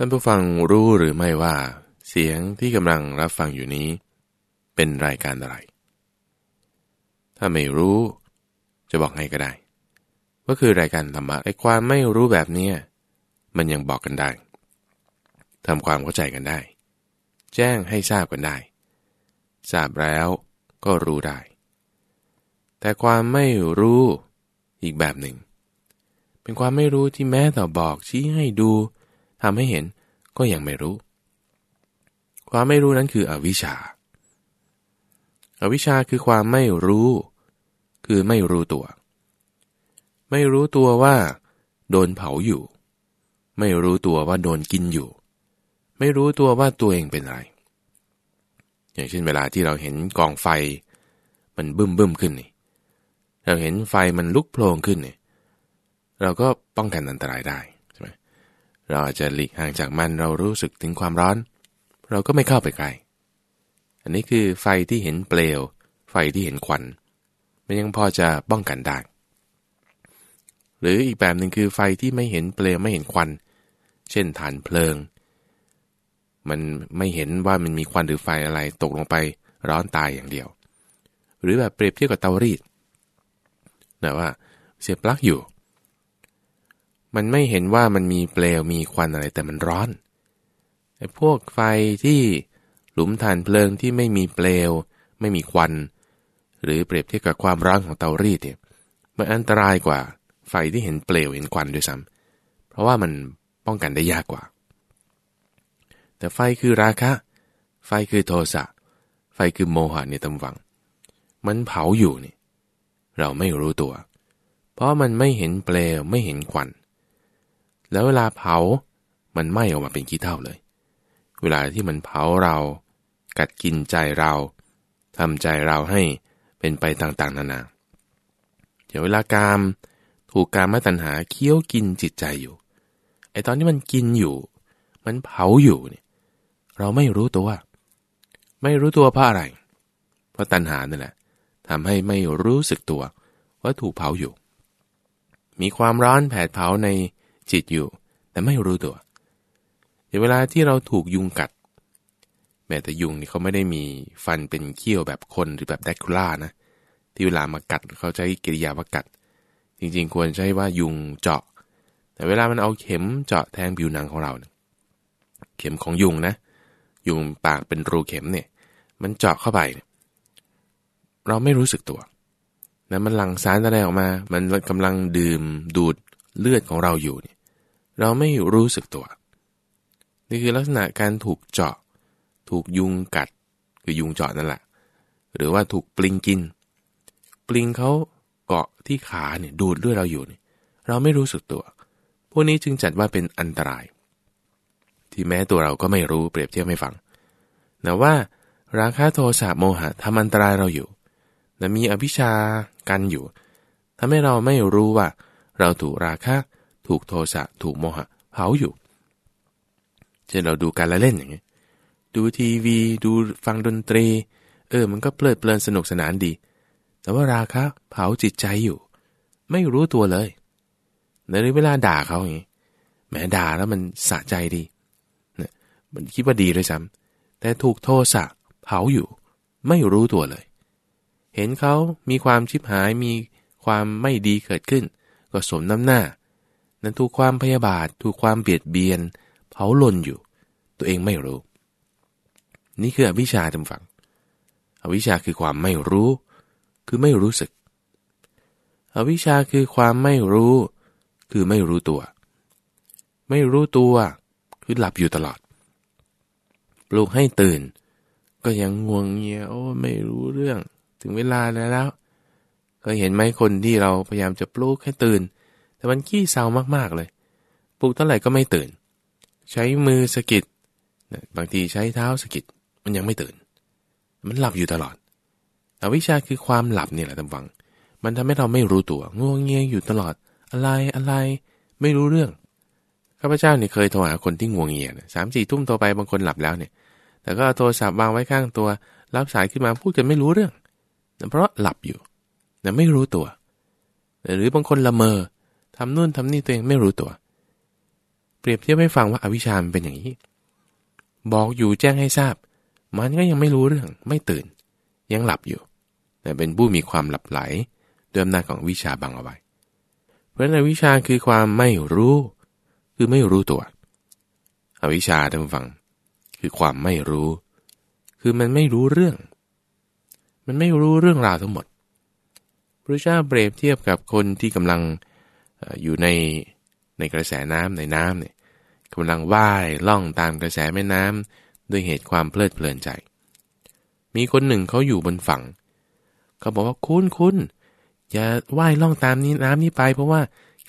ท่านผู้ฟังรู้หรือไม่ว่า เสียงที่กำลังรับฟังอยู่นี้ เป็นรายการอะไร ถ้าไม่รู้จะบอกให้ก็ได้ว่าคือรายการธรรมะไอ้ความไม่รู้แบบเนี้มันยังบอกกันได้ทำความเข้าใจกันได้ แจ้งให้ทราบกันได้ ทราบแล้วก็รู้ได้ แต่ความไม่รู้อีกแบบหนึ่ง เป็นความไม่รู้ที่แม้แต่บอกชี้ให้ดู ทำให้เห็นก็ยังไม่รู้ ความไม่รู้นั้นคืออวิชชาอวิชชาคือความไม่รู้ คือไม่รู้ตัว ไม่รู้ตัวว่า โดนเผาอยู่ ไม่รู้ตัวว่าโดนกินอยู่ ไม่รู้ตัวว่าตัวเองเป็นอะไร อย่างเช่นเวลาที่เราเห็นกองไฟ มันบึ้มบึ้มขึ้นนี่เราเห็นไฟมันลุกโผล่ขึ้นนี่เราก็ป้องกันอันตรายได้ เราอาจจะหลีกห่างจากมันเรารู้สึกถึงความร้อน เราก็ไม่เข้าไปใกล้อันนี้คือไฟที่เห็นเปลว ไฟที่เห็นควันมันยังพอจะป้องกันได้หรืออีกแบบหนึ่งคือไฟที่ไม่เห็นเปลวไม่เห็นควัน เช่นฐานเพลิง มันไม่เห็นว่ามันมีควันหรือไฟอะไรตกลงไปร้อนตายอย่างเดียว หรือแบบเปรียบเทียบกับเตารีดนะว่าเสียบปลั๊กอยู่ มันไม่เห็นว่ามันมีเปลวมีควันอะไรแต่มันร้อนไอ้พวกไฟที่หลุมฐานเพลิงที่ไม่มีเปลว ไม่มีควัน หรือเปรียบเทียบกับความร้อนของเตารีดเนี่ยมันอันตรายกว่าไฟที่เห็นเปลวเห็นควันด้วยซ้ำเพราะว่ามันป้องกันได้ยากกว่า แต่ไฟคือราคะ ไฟคือโทสะไฟคือโมหะในตำวัง มันเผาอยู่นี่เราไม่รู้ตัว เพราะมันไม่เห็นเปลวไม่เห็นควัน แล้วเวลาเผา มันไหม้ออกมาเป็นขี้เท่าเลย เวลาที่มันเผาเรา กัดกินใจเราทำใจเราให้เป็นไปต่างๆ นานา เดี๋ยวเวลากาม ถูกกามตัณหาเคี้ยวกินจิตใจอยู่ ไอตอนที่มันกินอยู่ มันเผาอยู่เนี่ย เราไม่รู้ตัว ไม่รู้ตัวเพราะอะไร เพราะตัณหานั่แหละทำให้ไม่รู้สึกตัวว่าถูกเผาอยู่ มีความร้อนแผดเผาใน จิตอยู่ แต่ไม่รู้ตัวเดี๋ยวเวลาที่เราถูกยุงกัด แม้แต่ยุงนี่เขาไม่ได้มีฟันเป็นเขี้ยวแบบคนหรือแบบแดคูล่านะ ที่เวลามากัดเขาใช้กิริยาว่ากัด จริงๆ ควรใช้ว่ายุงเจาะ แต่เวลามันเอาเข็มเจาะแทงผิวหนังของเราเข็มของยุงนะ ยุงปากเป็นรูเข็มเนี่ย มันเจาะเข้าไป เราไม่รู้สึกตัวนะมันหลั่งสารอะไรออกมา มันกำลังดื่มดูดเลือดของเราอยู่เนี่ย เราไม่รู้สึกตัว นี่คือลักษณะการถูกเจาะ ถูกยุงกัด คือยุงเจาะนั่นแหละ หรือว่าถูกปลิงกิน ปลิงเขาเกาะที่ขาเนี่ยดูดด้วยเราอยู่เนี่ยเราไม่รู้สึกตัว พวกนี้จึงจัดว่าเป็นอันตราย ที่แม้ตัวเราก็ไม่รู้เปรียบเทียบให้ฟังแต่ว่าราคะโทสะโมหะทำอันตรายเราอยู่แต่มีอภิชากันอยู่ทำให้เราไม่รู้ว่า เราถูกราคะ ถูกโทสะถูกโมหะเผาอยู่ เช่นเราดูการละเล่นอย่างเงี้ยดูทีวีดูฟังดนตรี เออ มันก็เพลิดเพลินสนุกสนานดี แต่ว่าราคะเผาจิตใจอยู่ ไม่รู้ตัวเลย ในเวลาด่าเขาอย่างงี้แหมด่าแล้วมันสะใจดีเนี่ยมันคิดว่าดีเลยซ้ำแต่ถูกโทสะเผาอยู่ ไม่รู้ตัวเลย เห็นเขามีความชิบหายมีความไม่ดีเกิดขึ้น ก็สมน้ำหน้า นั้นถูกความพยาบาทถูกความเบียดเบียน เผาลนอยู่ ตัวเองไม่รู้ นี่คืออวิชชาทำฝัง อวิชชาคือความไม่รู้ คือไม่รู้สึก อวิชชาคือความไม่รู้ คือไม่รู้ตัว ไม่รู้ตัวคือหลับอยู่ตลอด ปลุกให้ตื่น ก็ยังง่วงเงียโอ้ไม่รู้เรื่อง ถึงเวลาแล้วเคยเห็นไหมคนที่เราพยายามจะปลุกให้ตื่น แต่มันขี้เศร้ามากๆเลยปลุกเท่าไหร่ก็ไม่ตื่น ใช้มือสะกิดบางทีใช้เท้าสะกิดมันยังไม่ตื่น มันหลับอยู่ตลอดอวิชาคือความหลับนี่แหละท่านฟัง มันทำให้เราไม่รู้ตัวง่วงเงียอยู่ตลอดอะไรอะไร ไม่รู้เรื่องข้าพเจ้าเนี่ยเคยโทรหาคนที่ง่วงเงียสามสี่ทุ่มโทรไปบางคนหลับแล้วเนี่ย แต่ก็โทรศัพท์วางไว้ข้างตัว รับสายขึ้นมาพูดกันไม่รู้เรื่อง เพราะหลับอยู่แต่ไม่รู้ตัว หรือบางคนละเมอ ทำนู่นทำนี่ตัวเองไม่รู้ตัว เปรียบเทียบให้ฟังว่าอาวิชชามเป็นอย่างนี้ บอกอยู่แจ้งให้ทราบ มันก็ยังไม่รู้เรื่องไม่ตื่น ยังหลับอยู่ แต่เป็นผู้มีความหลับไหลด้วยอำนาจของวิชาบังเอาไว้ เพราะนั้นวิชาคือความไม่รู้ คือไม่รู้ตัว อวิชาท่านฟัง คือความไม่รู้ คือมันไม่รู้เรื่อง มันไม่รู้เรื่องราวทั้งหมดพระเจ้าเปรียบเทียบกับคนที่กำลัง อยู่ในในกระแสน้ำในน้ำเนี่ยกำลังว่ายล่องตามกระแสแม่น้ำด้วยเหตุความเพลิดเพลินใจ มีคนหนึ่งเขาอยู่บนฝั่ง เขาบอกว่าคุณคุณอย่าว่ายล่องตามนี้น้ำนี้ไป เพราะว่า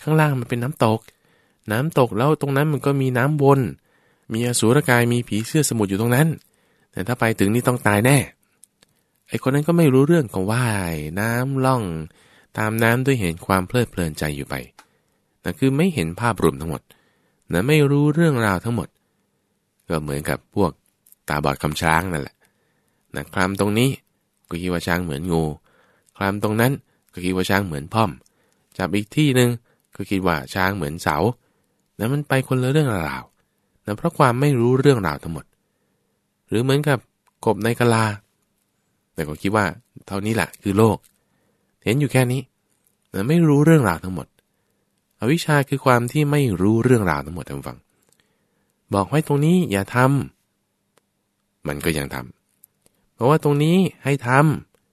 ข้างล่างมันเป็นน้ำตก น้ำตกแล้วตรงนั้นมันก็มีน้ำวน มีอสูรกายมีผีเสื้อสมุทรอยู่ตรงนั้น แต่ถ้าไปถึงนี่ต้องตายแน่ไอคนนั้นก็ไม่รู้เรื่องของว่ายน้ำล่อง ตามน้ำด้วยเห็นความเพลิดเพลินใจอยู่ไป นะคือไม่เห็นภาพรวมทั้งหมดนะไม่รู้เรื่องราวทั้งหมด ก็เหมือนกับพวกตาบอดคำช้างนั่นแหละนะคลำตรงนี้ก็คิดว่าช้างเหมือนงูคลำตรงนั้นก็คิดว่าช้างเหมือนพ่อม จับอีกที่หนึ่งก็คิดว่าช้างเหมือนเสานะมันไปคนละเรื่องราวนะเพราะความไม่รู้เรื่องราวทั้งหมด หรือเหมือนกับกบในกะลา แต่ก็คิดว่าเท่านี้แหละคือโลก เห็นอยู่แค่นี้นะไม่รู้เรื่องราวทั้งหมด อวิชชาคือความที่ไม่รู้เรื่องราวทั้งหมดท่านฟัง บอกไว้ตรงนี้อย่าทำมันก็ยังทำเพราะว่าตรงนี้ให้ท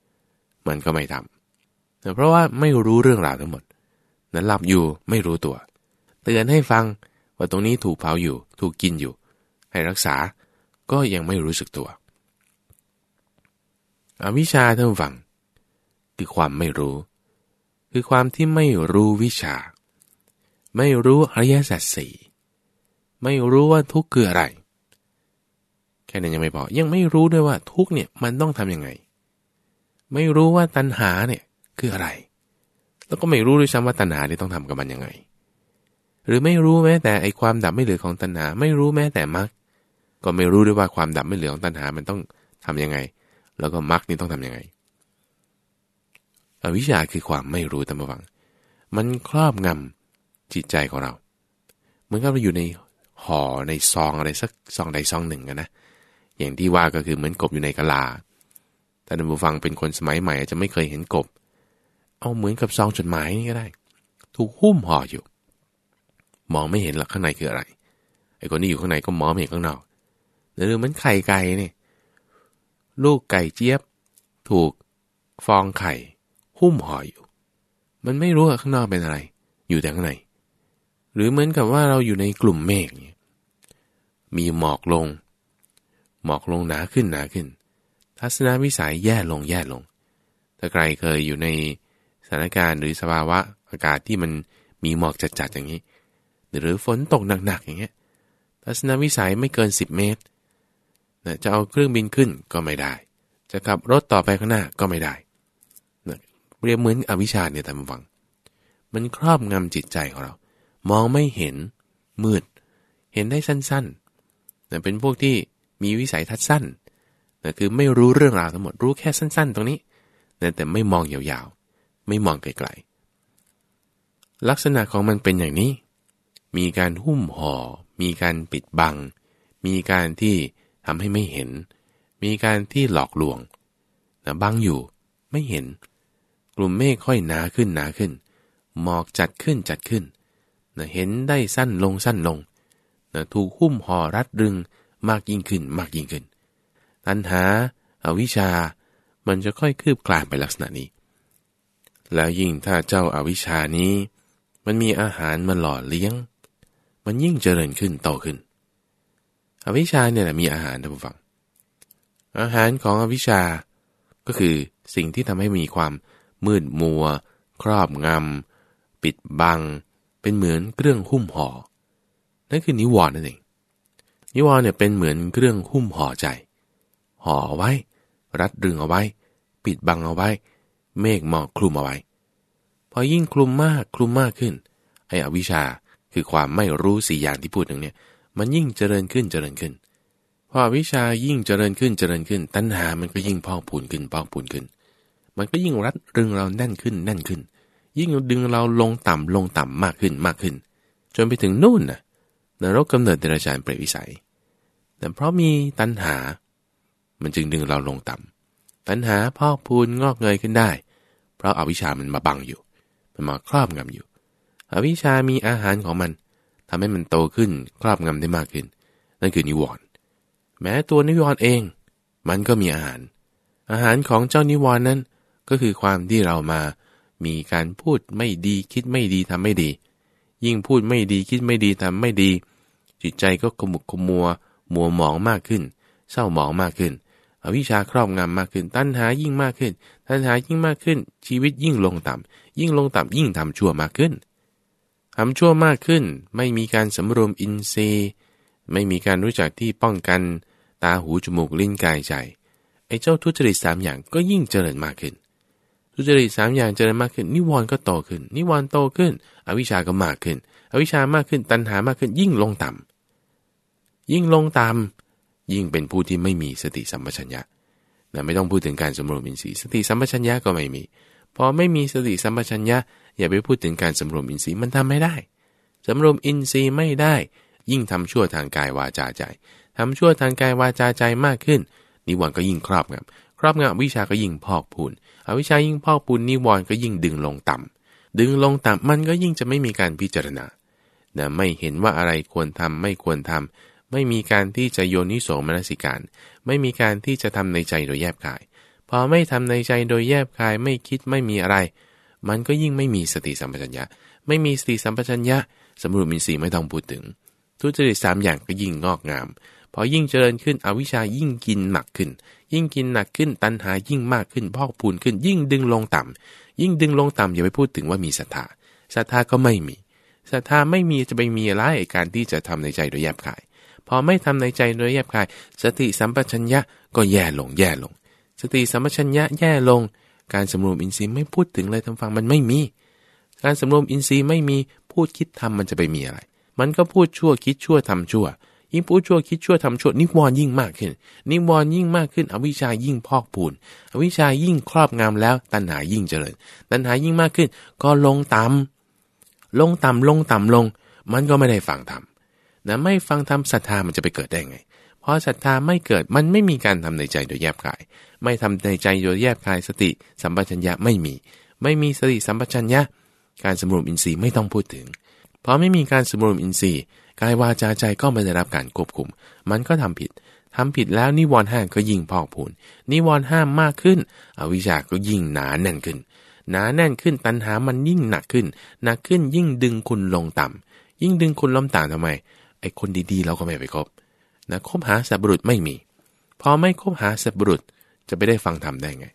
ำมันก็ไม่ทำแต่เพราะว่าไม่รู้เรื่องราวทั้งหมด นั้นหลับอยู่ไม่รู้ตัว เตือนให้ฟังว่าตรงนี้ถูกเผาอยู่ ถูกกินอยู่ ให้รักษาก็ยังไม่รู้สึกตัวอวิชชาท่านฟัง คือความไม่รู้ คือความที่ไม่รู้วิชา ไม่รู้อริยสัจสี่ไม่รู้ว่าทุกข์คืออะไร แค่นั้นยังไม่พอ ยังไม่รู้ด้วยว่าทุกข์เนี่ยมันต้องทํำยังไง ไม่รู้ว่าตัณหาเนี่ยคืออะไร แล้วก็ไม่รู้ด้วยซ้ำว่าตัณหาเนี่ยต้องทำกับมันยังไง หรือไม่รู้แม้แต่ไอความดับไม่เหลือของตัณหา ไม่รู้แม้แต่มรรคก็ไม่รู้ด้วยว่าความดับไม่เหลือของตัณหามันต้องทํำยังไง แล้วก็มรรคนี่ต้องทํำยังไงอวิชชาคือความไม่รู้ตามบังมันครอบงำ จิตใจของเรา เหมือนกับเราอยู่ในห่อในซองอะไรสักซองใดซองหนึ่งกันนะ อย่างที่ว่าก็คือเหมือนกบอยู่ในกะลาแต่ท่านผู้ฟังเป็นคนสมัยใหม่อาจจะไม่เคยเห็นกบ เอาเหมือนกับซองจดหมายนี่ก็ได้ ถูกหุ้มห่ออยู่ มองไม่เห็นหรอกข้างในคืออะไร ไอ้คนที่อยู่ข้างในก็มองไม่เห็นข้างนอกหรือเหมือนไข่ไก่เนี่ยลูกไก่เจี๊ยบ ถูกฟองไข่ หุ้มห่ออยู่ มันไม่รู้ว่าข้างนอกเป็นอะไร อยู่แต่ข้างใน หรือเหมือนกับว่าเราอยู่ในกลุ่มเมฆมีหมอกลง หมอกลงหนาขึ้นหนาขึ้น ทัศนวิสัยแย่ลงแย่ลง ถ้าใครเคยอยู่ในสถานการณ์หรือสภาวะอากาศที่มันมีหมอกจัดๆอย่างนี้ หรือฝนตกหนักๆอย่างเงี้ยทัศนวิสัยไม่เกิน 10 เมตรจะเอาเครื่องบินขึ้นก็ไม่ได้ จะขับรถต่อไปข้างหน้าก็ไม่ได้เรียกเหมือนอวิชชาเนี่ยท่านฟัง มันครอบงำจิตใจของเรา มองไม่เห็นมืด เห็นได้สั้นๆแต่เป็นพวกที่มีวิสัยทัศน์สั้นแต่คือไม่รู้เรื่องราวทั้งหมดรู้แค่สั้น ๆ ตรงนี้แต่ไม่มองยาวๆ ไม่มองไกลๆ ลักษณะของมันเป็นอย่างนี้ มีการหุ้มห่อ มีการปิดบัง มีการที่ทำให้ไม่เห็น มีการที่หลอกลวงแต่บังอยู่ไม่เห็น กลุ่มเมฆค่อยหนาขึ้นหนาขึ้น หมอกจัดขึ้นจัดขึ้น นะเห็นได้สั้นลงสั้นลงนะถูกหุ้มห่อรัดรึงมากยิ่งขึ้นมากยิ่งขึ้น ตัณหาอาวิชามันจะค่อยคืบคลานไปลักษณะนี้ แล้วยิ่งถ้าเจ้าอาวิชานี้ มันมีอาหารมาหล่อเลี้ยง มันยิ่งเจริญขึ้นโตขึ้น อวิชาเนี่ยแหละมีอาหารท่านผู้ฟัง อาหารของอวิชาก็คือสิ่งที่ทำให้มีความมืดมัว ครอบงำปิดบัง เป็นเหมือนเครื่องหุ้มห่อ นั่นคือนิวรณ์นั่นเอง นิวรณ์เนี่ยเป็นเหมือนเครื่องหุ้มห่อใจ ห่อไว้ รัดดึงเอาไว้ ปิดบังเอาไว้ เมฆหมอกคลุมเอาไว้ พอยิ่งคลุมมากคลุมมากขึ้น ไอ้อวิชชาคือความไม่รู้สี่อย่างที่พูดถึงเนี่ย มันยิ่งเจริญขึ้นเจริญขึ้น พอวิชายิ่งเจริญขึ้นเจริญขึ้น ตัณหามันก็ยิ่งพองพูนขึ้นพองพูนขึ้น มันก็ยิ่งรัดรึงเราแน่นขึ้นแน่นขึ้นน ยิ่งดึงเราลงต่ำลงต่ำมากขึ้นมากขึ้น จนไปถึงนู่นน่ะนรกกำเนิดเดรัจฉานเปรตวิสัย แต่เพราะมีตัณหา มันจึงดึงเราลงต่ำตัณหาพอกพูนงอกเงยขึ้นได้ เพราะอาวิชามันมาบังอยู่ มันมาครอบงำอยู่ อวิชามีอาหารของมันทำให้มันโตขึ้นครอบงำได้มากขึ้น นั่นคือนิวรณ์แม้ตัวนิวรณ์เอง มันก็มีอาหาร อาหารของเจ้านิวรณ์นั้นก็คือความที่เรามา มีการพูดไม่ดีคิดไม่ดีทำไม่ดี ยิ่งพูดไม่ดีคิดไม่ดีทำไม่ดี จิตใจก็ขมุกขมัว มัวหมองมากขึ้น เศร้าหมองมากขึ้นอวิชาครอบงำมากขึ้น ตัณหายิ่งมากขึ้น ตัณหายิ่งมากขึ้น ชีวิตยิ่งลงต่ำยิ่งลงต่ำยิ่งทำชั่วมากขึ้นทำชั่วมากขึ้น ไม่มีการสำรวมอินทรีย์ ไม่มีการรู้จักที่ป้องกัน ตาหูจมูกลิ้นกายใจไอ้เจ้าทุจริตสามอย่างก็ยิ่งเจริญมากขึ้น ทุจริตสามอย่างเจริญมากขึ้น นิวรณ์ก็โตขึ้น นิวรณ์โตขึ้น อวิชาก็มากขึ้น อวิชามากขึ้น ตัณหามากขึ้น ยิ่งลงต่ำยิ่งลงต่ำยิ่งเป็นผู้ที่ไม่มีสติสัมปชัญญะนะไม่ต้องพูดถึงการสำรวมอินทรีย์ สติสัมปชัญญะก็ไม่มี พอไม่มีสติสัมปชัญญะ อย่าไปพูดถึงการสำรวมอินทรีย์มันทำไม่ได้สำรวมอินทรีย์ไม่ได้ ยิ่งทำชั่วทางกายวาจาใจทำชั่วทางกายวาจาใจมากขึ้น นิวรณ์ก็ยิ่งครอบงำ ครอบงำวิชาก็ยิ่งพอกพูนอวิชายิ่งพอกปูนนิวรณ์ก็ยิ่งดึงลงต่ำดึงลงต่ำมันก็ยิ่งจะไม่มีการพิจารณานะไม่เห็นว่าอะไรควรทำไม่ควรทำไม่มีการที่จะโยนิโสมนสิการ ไม่มีการที่จะทำในใจโดยแยบคาย พอไม่ทำในใจโดยแยบคายไม่คิดไม่มีอะไร มันก็ยิ่งไม่มีสติสัมปชัญญะ ไม่มีสติสัมปชัญญะสมรุมินทรีย์ไม่ต้องพูดถึง ทุจริตสามอย่างก็ยิ่งงอกงาม พอยิ่งเจริญขึ้นอวิชายิ่งกินหนักขึ้น ยิ่งกินหนักขึ้นตันหายิ่งมากขึ้นพอกพูนขึ้น ยิ่งดึงลงต่ำยิ่งดึงลงต่ำอย่าไปพูดถึงว่ามีศรัทธาศรัทธาก็ไม่มีศรัทธาไม่มีจะไปมีอะไรการที่จะทำในใจโดยแยบคาย พอไม่ทำในใจโดยแยบคาย สติสัมปชัญญะก็แย่ลงแย่ลง สติสัมปชัญญะแย่ลง การสำรวมอินทรีย์ไม่พูดถึงเลยทำฟังมันไม่มี การสำรวมอินทรีย์ไม่มีพูดคิดทำมันจะไปมีอะไร มันก็พูดชั่วคิดชั่วทำชั่ว ยิ่งพูดชั่วคิดชั่วทำชั่วนิวรณ์ยิ่งมากขึ้น นิวรณ์ยิ่งมากขึ้น อวิชายิ่งพอกพูน อวิชายิ่งครอบงำแล้ว ตัณหายิ่งเจริญ ตัณหายิ่งมากขึ้น ก็ลงต่ำลงต่ำลงต่ำลง มันก็ไม่ได้ฟังธรรมนะไม่ฟังธรรมศรัทธามันจะไปเกิดได้ไงเพราะศรัทธาไม่เกิดมันไม่มีการทำในใจโดยแยบคาย ไม่ทำในใจโดยแยบคายสติ สัมปชัญญะไม่มี ไม่มีสติสัมปชัญญะ การสำรวมอินทรีย์ไม่ต้องพูดถึง เพราะไม่มีการสำรวมอินทรีย์ กายวาจาใจก็ไม่ได้รับการควบคุม มันก็ทำผิดทำผิดแล้วนิวรณ์ห้าก็ยิ่งพอกพูนนิวรณ์ห้ามมากขึ้นอวิชาก็ยิ่งหนาแน่นขึ้น หนาแน่นขึ้นตัณหามันยิ่งหนักขึ้น หนักขึ้นยิ่งดึงคุณลงต่ำยิ่งดึงคุณล้มต่ำทำไม ไอ้คนดีๆ เราก็ไม่ไปคบนะคบหาสับรุษไม่มี พอไม่คบหาสับรุษจะไปได้ฟังธรรมได้ไง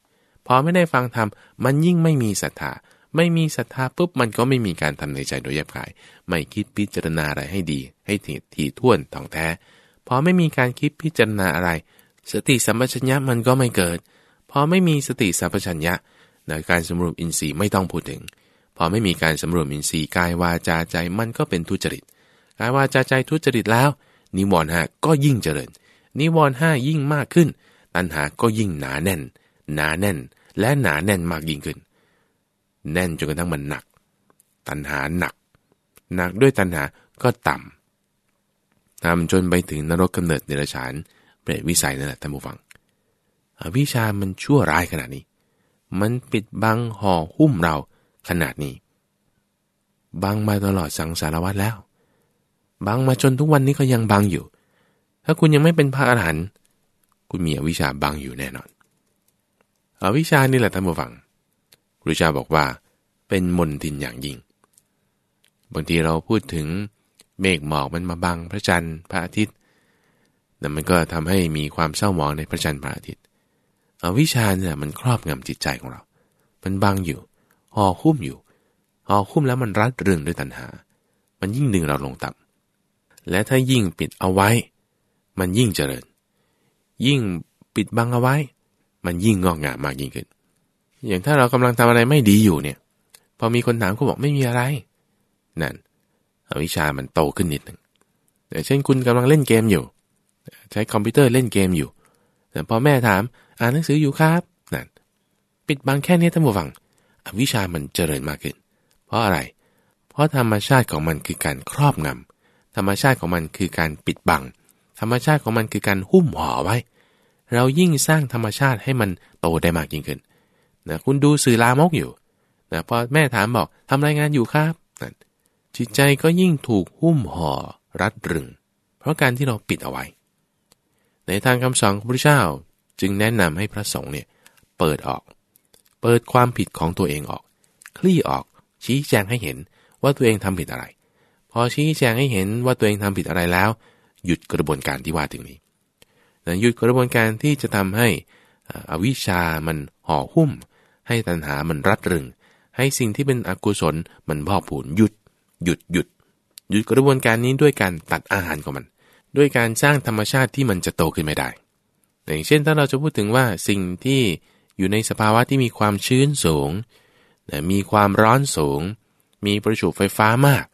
พอไม่ได้ฟังธรรมมันยิ่งไม่มีศรัทธา ไม่มีศรัทธาปุ๊บมันก็ไม่มีการทำในใจโดยแยบคาย ไม่คิดพิจารณาอะไรให้ดี ให้ถี่ถี่ถ้วนท่องแท้พอไม่มีการคิดพิจารณาอะไร สติสัมปชัญญะมันก็ไม่เกิด พอไม่มีสติสัมปชัญญะในการสำรวมอินทรีย์ไม่ต้องพูดถึง พอไม่มีการสำรวมอินทรีย์กายวาจาใจมันก็เป็นทุจริตกายวาจาใจทุจริตแล้ว นิวรณ์ห้าก็ยิ่งเจริญ นิวรณ์ห้ายิ่งมากขึ้น ตัณหาก็ยิ่งหนาแน่น หนาแน่น และหนาแน่นมากยิ่งขึ้น แน่นจนกระทั่งมันหนัก ตัณหาหนัก หนักด้วยตัณหาก็ต่ำทำจนไปถึงนรกกำเนิดเดรัจฉานเปรตวิสัยนั่นแหละท่านผู้ฟังอวิชามันชั่วร้ายขนาดนี้ มันปิดบังห่อหุ้มเราขนาดนี้บังมาตลอดสังสารวัตรแล้วบังมาจนทุกวันนี้ก็ยังบังอยู่ ถ้าคุณยังไม่เป็นพระอรหันต์คุณมีอวิชชาบังอยู่แน่นอน อวิชชานี่แหละท่านผู้ฟัง พระเจ้าบอกว่า เป็นมนทินอย่างยิ่ง บางทีเราพูดถึงเมฆหมอกมันมาบังพระจันทร์พระอาทิตย์นั่นมันก็ทำให้มีความเศร้าหมองในพระจันทร์พระอาทิตย์อวิชาเนี่ยมันครอบงำจิตใจของเรา มันบังอยู่ห่อคุ้มอยู่ห่อคุ้มแล้วมันรัดเรื่องด้วยตัณหา มันยิ่งดึงเราลงต่ำและถ้ายิ่งปิดเอาไว้ มันยิ่งเจริญ ยิ่งปิดบังเอาไว้ มันยิ่งงอกงามมากยิ่งขึ้น อย่างถ้าเรากำลังทำอะไรไม่ดีอยู่เนี่ย พอมีคนถามก็บอกไม่มีอะไร นั่นอวิชามันโตขึ้นนิดหนึ่งแต่เช่นคุณกำลังเล่นเกมอยู่ ใช้คอมพิวเตอร์เล่นเกมอยู่ แต่พอแม่ถามอ่านหนังสืออยู่ครับนั่นปิดบังแค่นี้ท่านผู้ฟัง อวิชามันเจริญมากขึ้น เพราะอะไร เพราะธรรมชาติของมันคือการครอบงธรรมชาติของมันคือการปิดบัง ธรรมชาติของมันคือการหุ้มห่อไว้ เรายิ่งสร้างธรรมชาติให้มันโตได้มากยิ่งขึ้น นะคุณดูสื่อลามกอยู่นะพอแม่ถามบอกทำรายงานอยู่ครับนะจิตใจก็ยิ่งถูกหุ้มห่อรัดรึง เพราะการที่เราปิดเอาไว้ ในทางคำสอนของพระเจ้าจึงแนะนำให้พระสงฆ์เนี่ยเปิดออก เปิดความผิดของตัวเองออก คลี่ออกชี้แจงให้เห็นว่าตัวเองทำผิดอะไร พอชี้แจงให้เห็นว่าตัวเองทำผิดอะไรแล้ว หยุดกระบวนการที่ว่าถึงนี้หยุดกระบวนการที่จะทำให้อวิชามันห่อหุ้ม ให้ตัณหามันรัดรึง ให้สิ่งที่เป็นอกุศลมันพอกผูนหยุด หยุดหยุด หยุดกระบวนการนี้ด้วยการตัดอาหารของมัน ด้วยการสร้างธรรมชาติที่มันจะโตขึ้นไม่ได้ อย่างเช่นถ้าเราจะพูดถึงว่าสิ่งที่อยู่ในสภาวะที่มีความชื้นสูง มีความร้อนสูง มีประจุไฟฟ้ามาก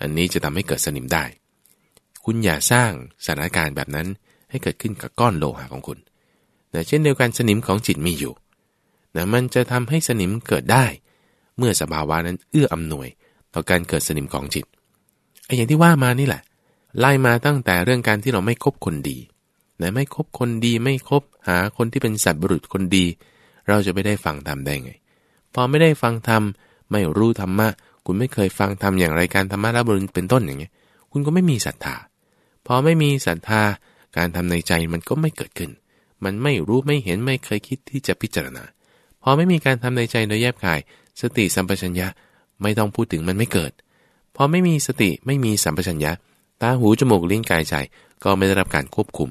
อันนี้จะทำให้เกิดสนิมได้ คุณอย่าสร้างสถานการณ์แบบนั้นให้เกิดขึ้นกับก้อนโลหะของคุณนะเช่นเดียวกันสนิมของจิตมีอยู่ นะมันจะทำให้สนิมเกิดได้ เมื่อสภาวะนั้นเอื้ออำนวย ต่อการเกิดสนิมของจิตไอ้อย่างที่ว่ามานี่แหละ ไล่มาตั้งแต่เรื่องการที่เราไม่คบคนดีนะไม่คบคนดีไม่คบหาคนที่เป็นสัตว์บุรุษคนดี เราจะไม่ได้ฟังธรรมได้ไง พอไม่ได้ฟังธรรมไม่รู้ธรรมะคุณไม่เคยฟังธรรมอย่างไรการธรรมะละบุรุษเป็นต้นอย่างเงี้ย คุณก็ไม่มีศรัทธาพอไม่มีศรัทธาการทำในใจมันก็ไม่เกิดขึ้น มันไม่รู้ไม่เห็นไม่เคยคิดที่จะพิจารณา อไม่มีการทำในใจโดยแยบคาย สติสัมปชัญญะไม่ต้องพูดถึงมันไม่เกิด พอไม่มีสติไม่มีสัมปชัญญะ ตาหูจมูกลิ้นกายใจก็ไม่ได้รับการควบคุม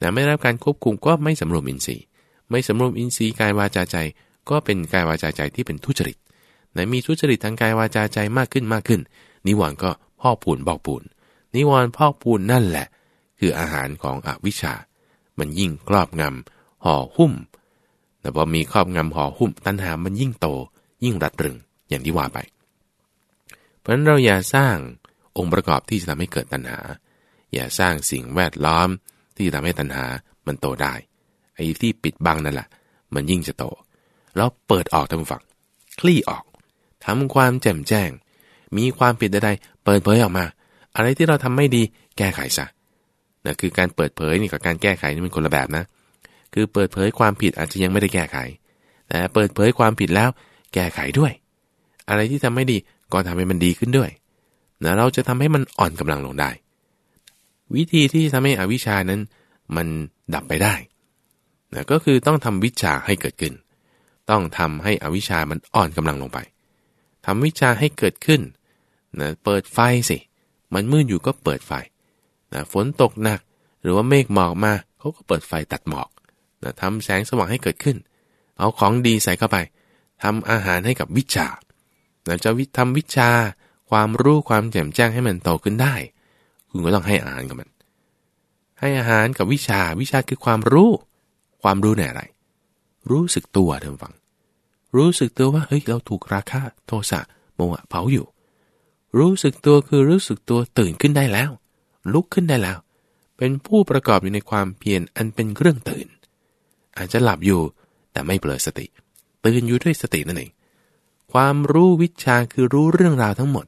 นะไม่ได้รับการควบคุมก็ไม่สำรวมอินทรีย์ ไม่สำรวมอินทรีย์กายวาจาใจ ก็เป็นกายวาจาใจที่เป็นทุจริตนมีทุจริตทางกายวาจาใจมากขึ้นมากขึ้น นิวรณ์ก็พอกปูนบอกปูน นิวรณ์พอกปูนนั่นแหละ คืออาหารของอวิชชา มันยิ่งครอบงำห่อหุ้ม แต่พอมีครอบงำห่อหุ้มตัณหามันยิ่งโต ยิ่งรัดรึงอย่างที่ว่าไป เพราะฉะนั้นเราอย่าสร้างองค์ประกอบที่จะทำให้เกิดตัณหา อย่าสร้างสิ่งแวดล้อมที่ทำให้ตัณหามันโตได้ไอ้ที่ปิดบังนั่นแหละมันยิ่งจะโต แล้วเปิดออกทางฝั่งคลี่ออกทำความแจ่มแจ้ง มีความผิดใดๆเปิดเผยออกมา อะไรที่เราทำไม่ดีแก้ไขซะนะคือการเปิดเผยนี่กับการแก้ไขนี่มันคนละแบบนะ คือเปิดเผยความผิดอาจจะยังไม่ได้แก้ไข แต่เปิดเผยความผิดแล้วแก้ไขด้วย อะไรที่ทำไม่ดีก็ทำให้มันดีขึ้นด้วยนะเราจะทำให้มันอ่อนกำลังลงได้ วิธีที่ทำให้อวิชานั้นมันดับไปได้นะก็คือต้องทำวิชาให้เกิดขึ้น ต้องทำให้อวิชามันอ่อนกำลังลงไปทำวิชาให้เกิดขึ้นนะเปิดไฟสิ มันมืดอยู่ก็เปิดไฟนะฝนตกหนัก หรือว่าเมฆหมอกมาเขาก็เปิดไฟตัดหมอก ทำแสงสว่างให้เกิดขึ้น เอาของดีใส่เข้าไปทำอาหารให้กับวิชานะจะวิทำวิชาความรู้ความแจ่มแจ้งให้มันโตขึ้นได้ คุณก็ต้องให้อาหารกับมัน ให้อาหารกับวิชาวิชาคือความรู้ ความรู้ในอะไร รู้สึกตัวท่านฟัง รู้สึกตัวว่าเฮ้ยเราถูกราคะโทสะโมหะเผาอยู่ รู้สึกตัวคือรู้สึกตัวตื่นขึ้นได้แล้ว ลุกขึ้นได้แล้ว เป็นผู้ประกอบอยู่ในความเพียรอันเป็นเครื่องตื่น อาจจะหลับอยู่ แต่ไม่เปลือสติ ตื่นอยู่ด้วยสตินั่นเองความรู้วิชาคือรู้เรื่องราวทั้งหมด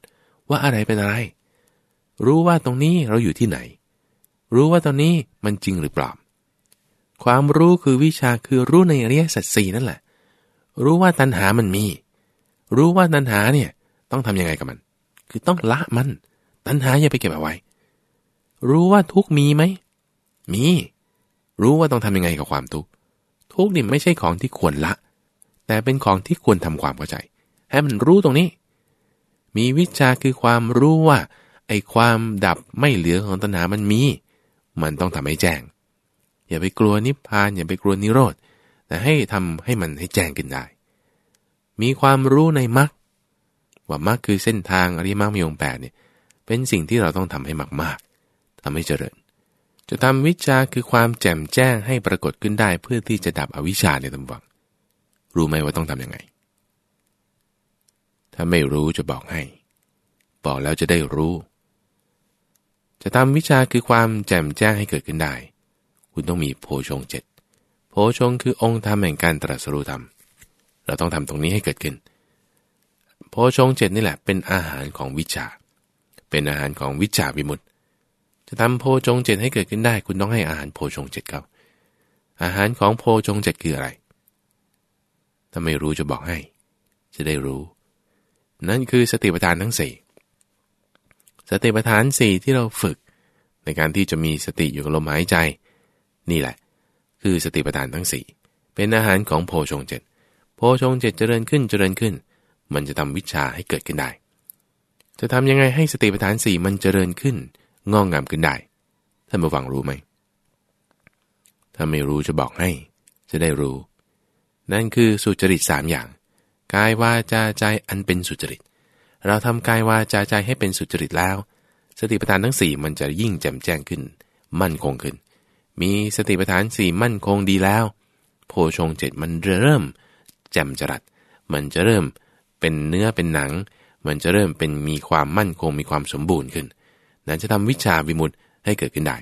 ว่าอะไรเป็นอะไร รู้ว่าตรงนี้เราอยู่ที่ไหน รู้ว่าตรงนี้มันจริงหรือเปล่าความรู้คือวิชาคือรู้ในอริยสัจสี่นั่นแหละ รู้ว่าตัณหามันมี รู้ว่าตัณหาเนี่ยต้องทํำยังไงกับมัน คือต้องละมัน ตัณหาอย่าไปเก็บเอาไว้ รู้ว่าทุกมีไหม มี รู้ว่าต้องทำยังไงกับความทุกข์ ทุกข์นี่ไม่ใช่ของที่ควรละ แต่เป็นของที่ควรทำความเข้าใจ ให้มันรู้ตรงนี้ มีวิชาคือความรู้ว่าไอ้ความดับไม่เหลือของตัณหามันมี มันต้องทำให้แจ้ง อย่าไปกลัวนิพพาน อย่าไปกลัวนิโรธ แต่ให้ทำให้มันให้แจ้งขึ้นได้ มีความรู้ในมรรค ว่ามรรคคือเส้นทางอริมรรคมีองแปดเนี่ย เป็นสิ่งที่เราต้องทำให้มากทำให้เจริญ จะทำวิชาคือความแจ่มแจ้งให้ปรากฏขึ้นได้เพื่อที่จะดับอวิชชาในตำวัง รู้ไหมว่าต้องทํำยังไง ถ้าไม่รู้จะบอกให้ บอกแล้วจะได้รู้ จะทำวิชาคือความแจ่มแจ้งให้เกิดขึ้นได้ คุณต้องมีโพชงเจ็ดโพชงคือองค์ธรรมแห่งการตรัสรู้ธรรม เราต้องทำตรงนี้ให้เกิดขึ้น โพชงเจ็ดนี่แหละเป็นอาหารของวิชา เป็นอาหารของวิชาวิมุตต จะทำโพชงเจ็ดให้เกิดขึ้นได้ คุณต้องให้อาหารโพชงเจ็ดเขาอาหารของโพชงเจ็ดคืออะไร ถ้าไม่รู้จะบอกให้ จะได้รู้ นั่นคือสติปัฏฐานทั้งสี่สติปัฏฐานสี่ที่เราฝึก ในการที่จะมีสติอยู่กับลมหายใจ นี่แหละ คือสติปัฏฐานทั้งสี่เป็นอาหารของโพชงเจ็ดโพชงเจ็ดเจริญขึ้นเจริญขึ้น มันจะทำวิชาให้เกิดขึ้นได้ จะทำยังไงให้สติปัฏฐานสี่มันเจริญขึ้น งอกงามขึ้นได้ ท่านผู้ฟังรู้ไหม ถ้าไม่รู้จะบอกให้ จะได้รู้ นั่นคือสุจริตสามอย่าง กายวาจาใจอันเป็นสุจริต เราทำกายวาจาใจให้เป็นสุจริตแล้ว สติปัฏฐานทั้งสี่มันจะยิ่งแจ่มแจ้งขึ้น มั่นคงขึ้น มีสติปัฏฐานสี่มั่นคงดีแล้ว โพชงเจ็ดมันเริ่ม แจ่มจรัส มันจะเริ่มเป็นเนื้อเป็นหนัง มันจะเริ่มเป็นมีความมั่นคงมีความสมบูรณ์ขึ้น นั้นจะทำวิชาวิมุตให้เกิดขึ้นได้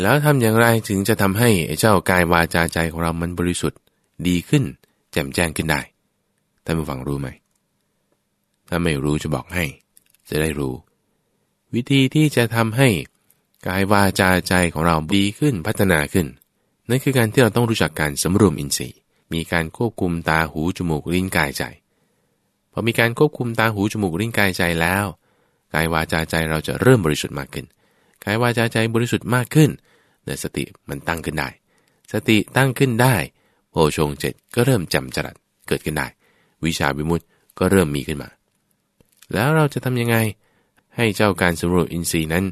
แล้วทำอย่างไรถึงจะทำให้เจ้ากายวาจาใจของเรามันบริสุทธิ์ดีขึ้น แจ่มแจ้งขึ้นได้ท่านผู้ฟังรู้ไหม ถ้าไม่รู้จะบอกให้ จะได้รู้ วิธีที่จะทำให้กายวาจาใจของเราดีขึ้นพัฒนาขึ้น นั่นคือการที่เราต้องรู้จักการสำรวมอินทรีย์ มีการควบคุมตาหูจมูกลิ้นกายใจพอมีการควบคุมตาหูจมูกลิ้นกายใจแล้ว กายวาจาใจเราจะเริ่มบริสุทธิ์มากขึ้น กายวาจาใจบริสุทธิ์มากขึ้นในสติมันตั้งขึ้นได้ สติตั้งขึ้นได้ โพชงเจ็ดก็เริ่มจำจรัดเกิดขึ้นได้ วิชาวิมุตต์ก็เริ่มมีขึ้นมา แล้วเราจะทำยังไง ให้เจ้าการสำรวจอินทรีย์นั้น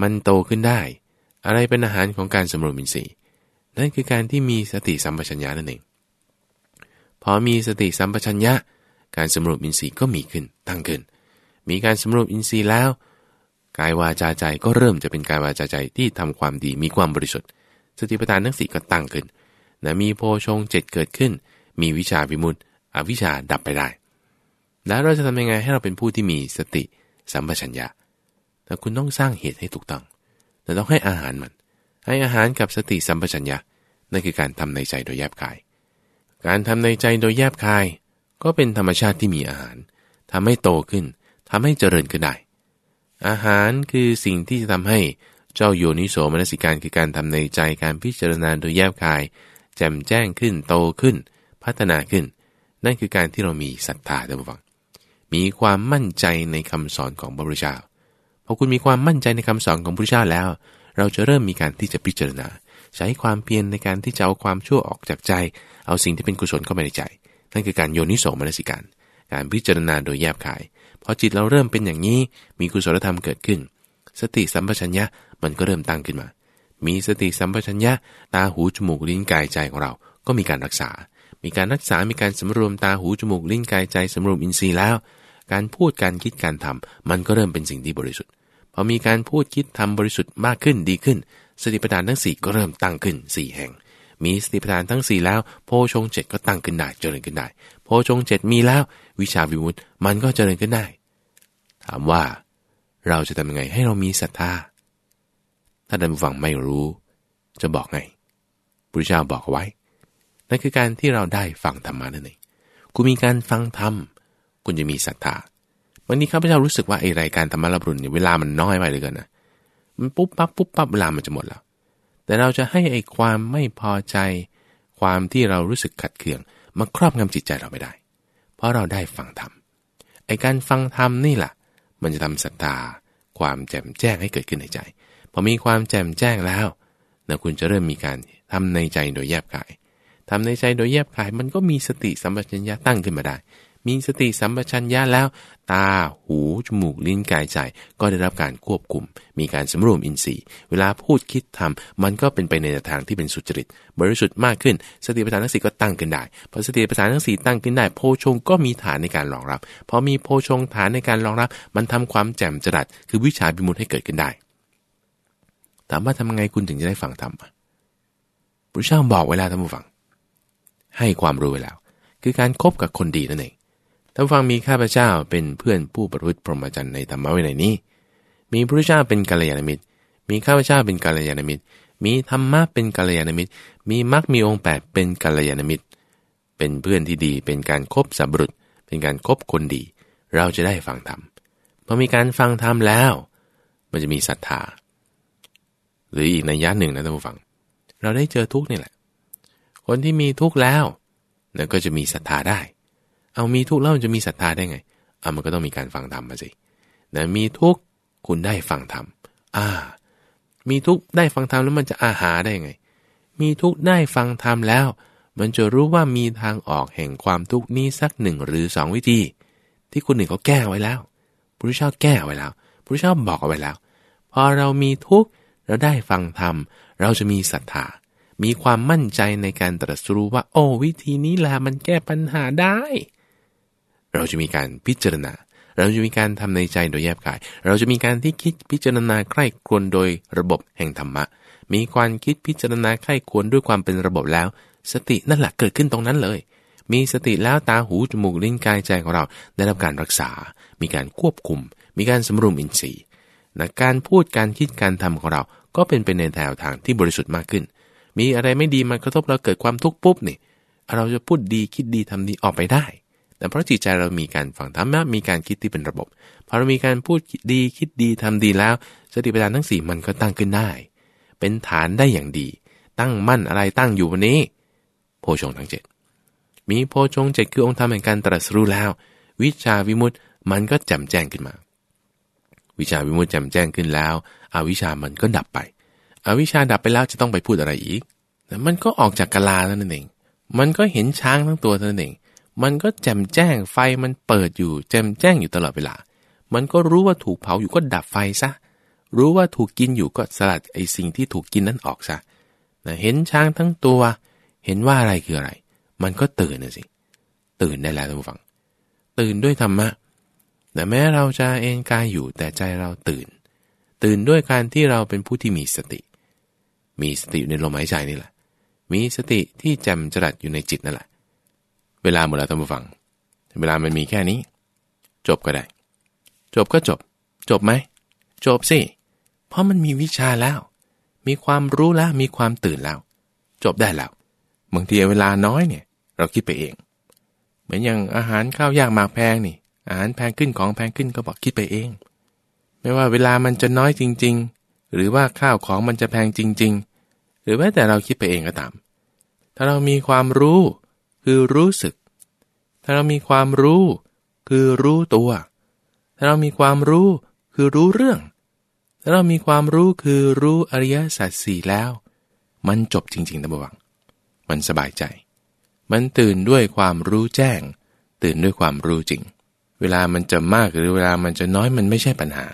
มันโตขึ้นได้ อะไรเป็นอาหารของการสำรวจอินทรีย์ นั่นคือการที่มีสติสัมปชัญญะนั่นเอง พอมีสติสัมปชัญญะ การสำรวจอินทรีย์ก็มีขึ้นตั้งขึ้น มีการสำรวมอินทรีย์แล้ว กายวาจาใจก็เริ่มจะเป็นกายวาจาใจที่ทำความดีมีความบริสุทธิ์ สติปัฏฐานทั้งสี่ก็ตั้งขึ้นนะมีโพชงเจ็ดเกิดขึ้น มีวิชาวิมุตติอวิชาดับไปได้ แล้วเราจะทำยังไงให้เราเป็นผู้ที่มีสติสัมปชัญญะแต่คุณต้องสร้างเหตุให้ถูกต้องแต่ต้องให้อาหารมัน ให้อาหารกับสติสัมปชัญญะนั่นคือการทำในใจโดยแยบคาย การทำในใจโดยแยบคาย ก็เป็นธรรมชาติที่มีอาหารทำให้โตขึ้น ทำให้เจริญขึ้นได้ อาหารคือสิ่งที่จะทำให้เจ้าโยนิโสมนสิการคือการทำในใจการพิจารณาโดยแยบคาย แจ่มแจ้งขึ้นโตขึ้น พัฒนาขึ้น นั่นคือการที่เรามีศรัทธาท่านผู้ฟัง มีความมั่นใจในคำสอนของพระพุทธเจ้าพอคุณมีความมั่นใจในคำสอนของพระพุทธเจ้าแล้ว เราจะเริ่มมีการที่จะพิจารณา ใช้ความเพียรในการที่จะเอาความชั่วออกจากใจ เอาสิ่งที่เป็นกุศลเข้ามาในใจ นั่นคือการโยนิโสมนสิการ การพิจารณาโดยแยบคาย อจิตเราเริ่มเป็นอย่างนี้ มีกุศลธรรมเกิดขึ้น สติสัมปชัญญะมันก็เริ่มตั้งขึ้นมา มีสติสัมปชัญญะตาหูจมูกลิ้นกายใจของเรา ก็มีการรักษา มีการรักษา มีการสำรวมตาหูจมูกลิ้นกายใจสำรวมอินทรีย์แล้ว การพูดการคิดการทำมันก็เริ่มเป็นสิ่งที่บริสุทธิ์ พอมีการพูดคิดทำบริสุทธิ์มากขึ้นดีขึ้น สติปัฏฐานทั้งสี่ก็เริ่มตั้งขึ้น 4 แห่งมีสติปัฏฐานทั้ง 4 แล้ว โพชงเจ็ดก็ตั้งขึ้นได้เจริญขึ้นได้ โพชงเจ็ดมีแล้ว วิชาวิมุตต์มันก็เจริญขึ้นได้ ถามว่า เราจะทำยังไงให้เรามีศรัทธา ถ้าท่านฟังไม่รู้ จะบอกไงพระเจ้าบอกไว้ นั่นคือการที่เราได้ฟังธรรมานั่นเองคุณมีการฟังธรรมคุณจะมีศรัทธาวันนี้ข้าพเจ้ารู้สึกว่าไอรายการธรรมะรับรุนเนี่ยเวลามันน้อยไปเลยกันนะมันปุ๊บปั๊บปุ๊บปั๊บเวลามันจะหมดแล้ว แต่เราจะให้ไอความไม่พอใจ ความที่เรารู้สึกขัดเคืองมาครอบงำจิตใจเราไม่ได้ เพราะเราได้ฟังธรรมไอการฟังธรรมนี่แหละ มันจะทำศรัทธาความแจ่มแจ้งให้เกิดขึ้นในใจ พอมีความแจ่มแจ้งแล้วนะคุณจะเริ่มมีการทำในใจโดยแยบกายทำในใจโดยแยบกาย มันก็มีสติสัมปชัญญะตั้งขึ้นมาได้ มีสติสัมปชัญญะแล้ว ตา หู จมูก ลิ้น กาย ใจ ก็ได้รับการควบคุม มีการสำรวมอินทรีย์ เวลาพูดคิดทำมันก็เป็นไปในทางที่เป็นสุจริต บริสุทธิ์มากขึ้น สติปัฏฐานทั้งสี่ก็ตั้งขึ้นได้ พอสติปัฏฐานทั้งสี่ตั้งขึ้นได้ โพชงก็มีฐานในการรองรับ พอมีโพชงฐานในการรองรับ มันทำความแจ่มจรัส คือวิชาบิมุตให้เกิดขึ้นได้ ถามว่าทำไงคุณถึงจะได้ฟังธรรมพระเจ้าบอกเวลาท่านผู้ฟัง ให้ความรู้ไว้แล้ว คือการครบกับคนดีนั่นเอง ท่านฟังมีข้าพเจ้าเป็นเพื่อนผู้ประพฤติพรหมจรรย์ในธรรมะวินัยนี้ มีพระเจ้าเป็นกัลยาณมิตร มีข้าพเจ้าเป็นกัลยาณมิตร มีธรรมะเป็นกัลยาณมิตร มีมรรคมีองค์แปดเป็นกัลยาณมิตร เป็นเพื่อนที่ดี เป็นการคบสับรุษ เป็นการคบคนดี เราจะได้ฟังธรรม พอมีการฟังธรรมแล้ว มันจะมีศรัทธา หรืออีกในยะหนึ่งนะท่านผู้ฟัง เราได้เจอทุกนี่แหละ คนที่มีทุกข์แล้วก็จะมีศรัทธาได้ เอามีทุกข์แล้วมันจะมีศรัทธาได้ไงเอามันก็ต้องมีการฟังธรรมมาสินะมีทุกข์คุณได้ฟังธรรมอ่า มีทุกข์ได้ฟังธรรมแล้วมันจะอาหาได้ไง มีทุกข์ได้ฟังธรรมแล้ว มันจะรู้ว่ามีทางออกแห่งความทุกข์นี้สักหนึ่งหรือสองวิธี ที่คุณหนึ่งเขาแก้ไว้แล้วพระพุทธเจ้าแก้ไว้แล้วพระพุทธเจ้าบอกเอาไว้แล้ว พอเรามีทุกข์เราได้ฟังธรรม เราจะมีศรัทธา มีความมั่นใจในการตรัสรู้ว่า โอ้วิธีนี้แหละมันแก้ปัญหาได้ เราจะมีการพิจารณา เราจะมีการทำในใจโดยแยบกาย เราจะมีการที่คิดพิจารณาใคร่ครวญโดยระบบแห่งธรรมะ มีความคิดพิจารณาใคร่ครวญด้วยความเป็นระบบแล้ว สตินั่นแหละเกิดขึ้นตรงนั้นเลย มีสติแล้วตาหูจมูกลิ้นกายใจของเราได้รับการรักษา มีการควบคุม มีการสำรวมอินทรีย์นะการพูดการคิดการทำของเรา ก็เป็นไปในแนวทางที่บริสุทธิ์มากขึ้น มีอะไรไม่ดีมากระทบเราเกิดความทุกข์ปุ๊บนี่เราจะพูดดีคิดดีทำดีออกไปได้ แต่เพราะจิตใจเรามีการฝังธรรมะมีการคิดที่เป็นระบบพอเรามีการพูดดีคิดดีทำดีแล้วสติปัฏฐานทั้งสี่มันก็ตั้งขึ้นได้ เป็นฐานได้อย่างดี ตั้งมั่นอะไรตั้งอยู่วันนี้ โพชงทั้งเจ็ดมีโพชงเจ็ดคือองค์ธรรมแห่งการตรัสรู้แล้ว วิชาวิมุตต์มันก็แจ่มแจ้งขึ้นมา วิชาวิมุตต์แจ่มแจ้งขึ้นแล้วอวิชามันก็ดับไปอวิชาดับไปแล้วจะต้องไปพูดอะไรอีกมันก็ออกจากกะลานั่นเอง มันก็เห็นช้างทั้งตัวนั่นเอง มันก็แจ่มแจ้งไฟมันเปิดอยู่แจ่มแจ้งอยู่ตลอดเวลา มันก็รู้ว่าถูกเผาอยู่ก็ดับไฟซะ รู้ว่าถูกกินอยู่ก็สลัดไอ้สิ่งที่ถูกกินนั้นออกซะเห็นช้างทั้งตัว เห็นว่าอะไรคืออะไร มันก็ตื่นนะสิ ตื่นได้แล้วท่านผู้ฟัง ตื่นด้วยธรรมะ แต่แม้เราจะเอนกายอยู่แต่ใจเราตื่น ตื่นด้วยการที่เราเป็นผู้ที่มีสติ มีสติในลมหายใจนี่แหละ มีสติที่แจ่มจรัสอยู่ในจิตนั่นแหละ เวลาหมดแล้วท่านผู้ฟัง เวลามันมีแค่นี้ จบก็ได้ จบก็จบ จบไหม จบสิ เพราะมันมีวิชาแล้ว มีความรู้แล้ว มีความตื่นแล้ว จบได้แล้วบางทีเวลาน้อยเนี่ย เราคิดไปเอง เหมือนอย่างอาหารข้าวยากหมากแพงนี่ อาหารแพงขึ้นของแพงขึ้นก็บอกคิดไปเอง ไม่ว่าเวลามันจะน้อยจริง ๆ หรือว่าข้าวของมันจะแพงจริง ๆ หรือแม้แต่เราคิดไปเองก็ตาม ถ้าเรามีความรู้ คือรู้สึก ถ้าเรามีความรู้ คือรู้ตัว ถ้าเรามีความรู้ คือรู้เรื่อง ถ้าเรามีความรู้คือรู้อริยสัจสี่แล้ว มันจบจริงๆนะบวัง มันสบายใจ มันตื่นด้วยความรู้แจ้ง ตื่นด้วยความรู้จริง เวลามันจะมากหรือเวลามันจะน้อยมันไม่ใช่ปัญหา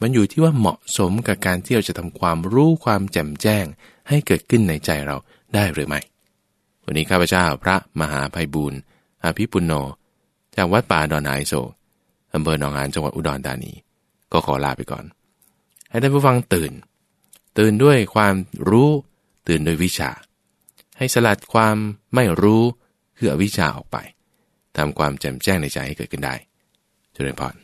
มันอยู่ที่ว่าเหมาะสมกับการที่เราจะทำความรู้ความแจ่มแจ้ง ให้เกิดขึ้นในใจเราได้หรือไม่ วันนี้ข้าพเจ้าพระมหาภัยบูรณ์อาภิปุณโญจากวัดป่าดอนไอโศกอำเภอหนองหานจังหวัดอุดรธานี ก็ขอลาไปก่อน ให้ท่านผู้ฟังตื่น ตื่นด้วยความรู้ ตื่นด้วยวิชา ให้สลัดความไม่รู้คืออวิชชาออกไปทำความแจ่มแจ้งในใจให้เกิดขึ้นได้เจริญพร